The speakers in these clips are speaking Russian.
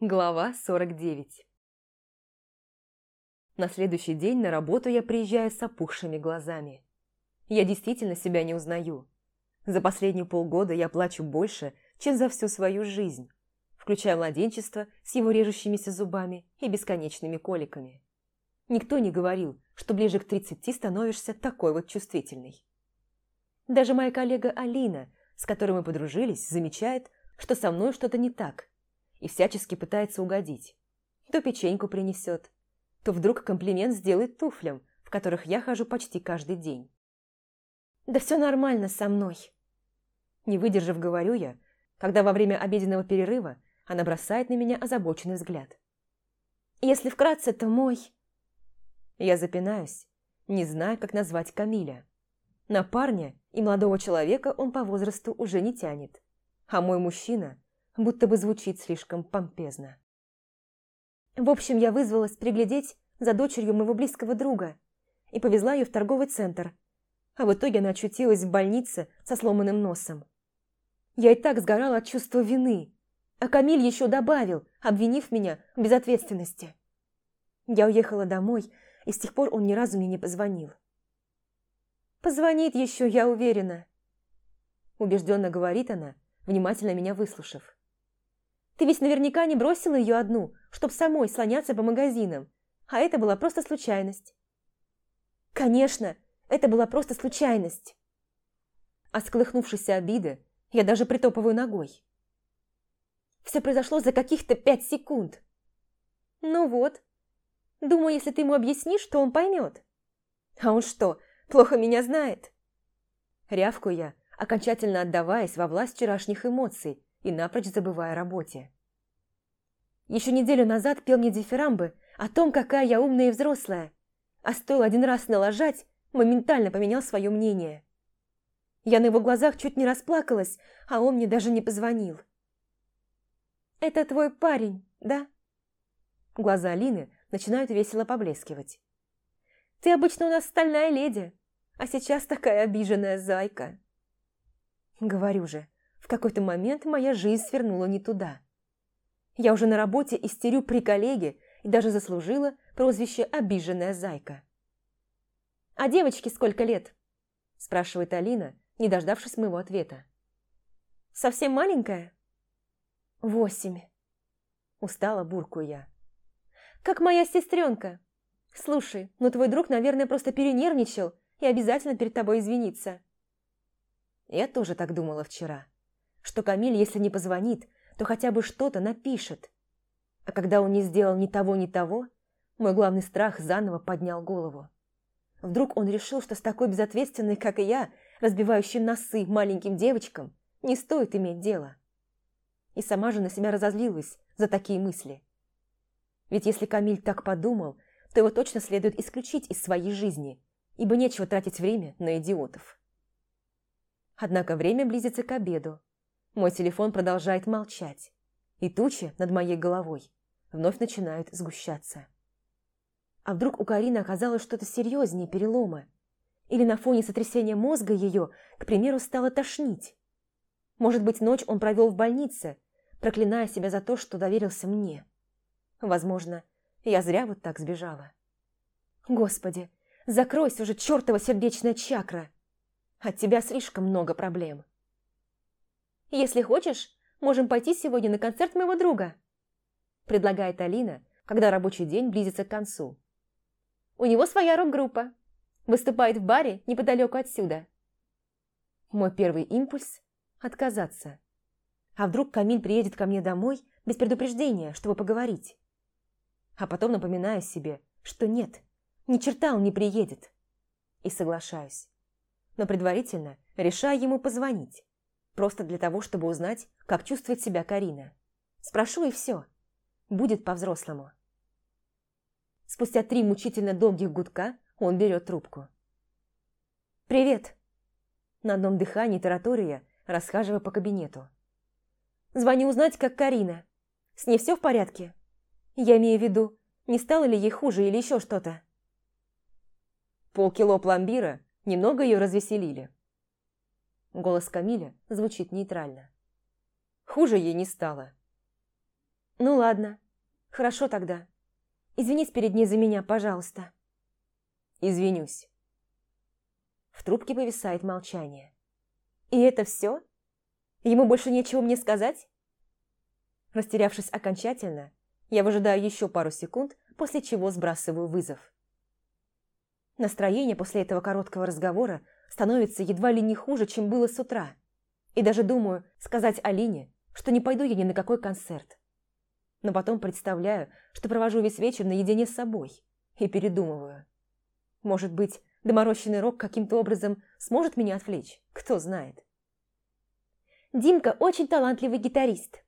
Глава 49 На следующий день на работу я приезжаю с опухшими глазами. Я действительно себя не узнаю. За последние полгода я плачу больше, чем за всю свою жизнь, включая младенчество с его режущимися зубами и бесконечными коликами. Никто не говорил, что ближе к 30 становишься такой вот чувствительной. Даже моя коллега Алина, с которой мы подружились, замечает, что со мной что-то не так – и всячески пытается угодить. То печеньку принесет, то вдруг комплимент сделает туфлям, в которых я хожу почти каждый день. «Да все нормально со мной!» Не выдержав, говорю я, когда во время обеденного перерыва она бросает на меня озабоченный взгляд. «Если вкратце, то мой...» Я запинаюсь, не знаю, как назвать Камиля. На парня и молодого человека он по возрасту уже не тянет, а мой мужчина будто бы звучит слишком помпезно. В общем, я вызвалась приглядеть за дочерью моего близкого друга и повезла ее в торговый центр, а в итоге она очутилась в больнице со сломанным носом. Я и так сгорала от чувства вины, а Камиль еще добавил, обвинив меня в безответственности. Я уехала домой, и с тех пор он ни разу мне не позвонил. «Позвонит еще, я уверена», – убежденно говорит она, внимательно меня выслушав. Ты ведь наверняка не бросила ее одну, чтоб самой слоняться по магазинам. А это была просто случайность. Конечно, это была просто случайность. А сколыхнувшейся обиды я даже притопываю ногой. Все произошло за каких-то пять секунд. Ну вот. Думаю, если ты ему объяснишь, то он поймет. А он что, плохо меня знает? Рявку я, окончательно отдаваясь во власть вчерашних эмоций, и напрочь забывая о работе. Еще неделю назад пел мне дифирамбы о том, какая я умная и взрослая, а стоило один раз налажать, моментально поменял свое мнение. Я на его глазах чуть не расплакалась, а он мне даже не позвонил. «Это твой парень, да?» Глаза Алины начинают весело поблескивать. «Ты обычно у нас стальная леди, а сейчас такая обиженная зайка». Говорю же, в какой-то момент моя жизнь свернула не туда. Я уже на работе истерю при коллеге и даже заслужила прозвище «обиженная зайка». «А девочке сколько лет?» – спрашивает Алина, не дождавшись моего ответа. «Совсем маленькая?» «Восемь». Устала буркую я. «Как моя сестренка. Слушай, ну твой друг, наверное, просто перенервничал и обязательно перед тобой извинится». Я тоже так думала вчера что Камиль, если не позвонит, то хотя бы что-то напишет. А когда он не сделал ни того, ни того, мой главный страх заново поднял голову. Вдруг он решил, что с такой безответственной, как и я, разбивающей носы маленьким девочкам, не стоит иметь дело. И сама же на себя разозлилась за такие мысли. Ведь если Камиль так подумал, то его точно следует исключить из своей жизни, ибо нечего тратить время на идиотов. Однако время близится к обеду, мой телефон продолжает молчать, и тучи над моей головой вновь начинают сгущаться. А вдруг у Карины оказалось что-то серьезнее перелома? Или на фоне сотрясения мозга ее, к примеру, стало тошнить? Может быть, ночь он провел в больнице, проклиная себя за то, что доверился мне. Возможно, я зря вот так сбежала. Господи, закройся уже, чертова сердечная чакра! От тебя слишком много проблем. Если хочешь, можем пойти сегодня на концерт моего друга», предлагает Алина, когда рабочий день близится к концу. «У него своя рок-группа. Выступает в баре неподалеку отсюда». Мой первый импульс – отказаться. А вдруг Камиль приедет ко мне домой без предупреждения, чтобы поговорить? А потом напоминаю себе, что нет, ни черта он не приедет. И соглашаюсь. Но предварительно решаю ему позвонить. Просто для того, чтобы узнать, как чувствует себя Карина. Спрошу и все. Будет по-взрослому. Спустя три мучительно долгих гудка он берет трубку. «Привет!» На одном дыхании таратория, расхаживая по кабинету. «Звоню узнать, как Карина. С ней все в порядке? Я имею в виду, не стало ли ей хуже или еще что-то?» Полкило пломбира немного ее развеселили. Голос Камиля звучит нейтрально. Хуже ей не стало. Ну ладно, хорошо тогда. Извинись перед ней за меня, пожалуйста. Извинюсь. В трубке повисает молчание. И это все? Ему больше нечего мне сказать? Растерявшись окончательно, я выжидаю еще пару секунд, после чего сбрасываю вызов. Настроение после этого короткого разговора становится едва ли не хуже, чем было с утра. И даже думаю сказать Алине, что не пойду я ни на какой концерт. Но потом представляю, что провожу весь вечер наедине с собой и передумываю. Может быть, доморощенный рок каким-то образом сможет меня отвлечь, кто знает. Димка очень талантливый гитарист.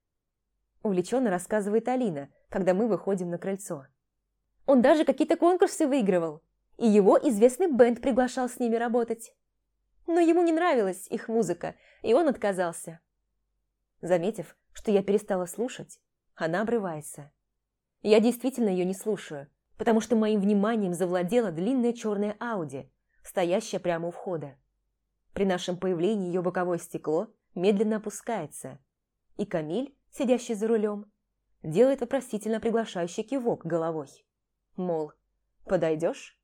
Увлеченно рассказывает Алина, когда мы выходим на крыльцо. Он даже какие-то конкурсы выигрывал, и его известный бенд приглашал с ними работать. Но ему не нравилась их музыка, и он отказался. Заметив, что я перестала слушать, она обрывается. Я действительно ее не слушаю, потому что моим вниманием завладела длинная черная Ауди, стоящая прямо у входа. При нашем появлении ее боковое стекло медленно опускается, и Камиль, сидящий за рулем, делает вопросительно приглашающий кивок головой. Мол, подойдешь?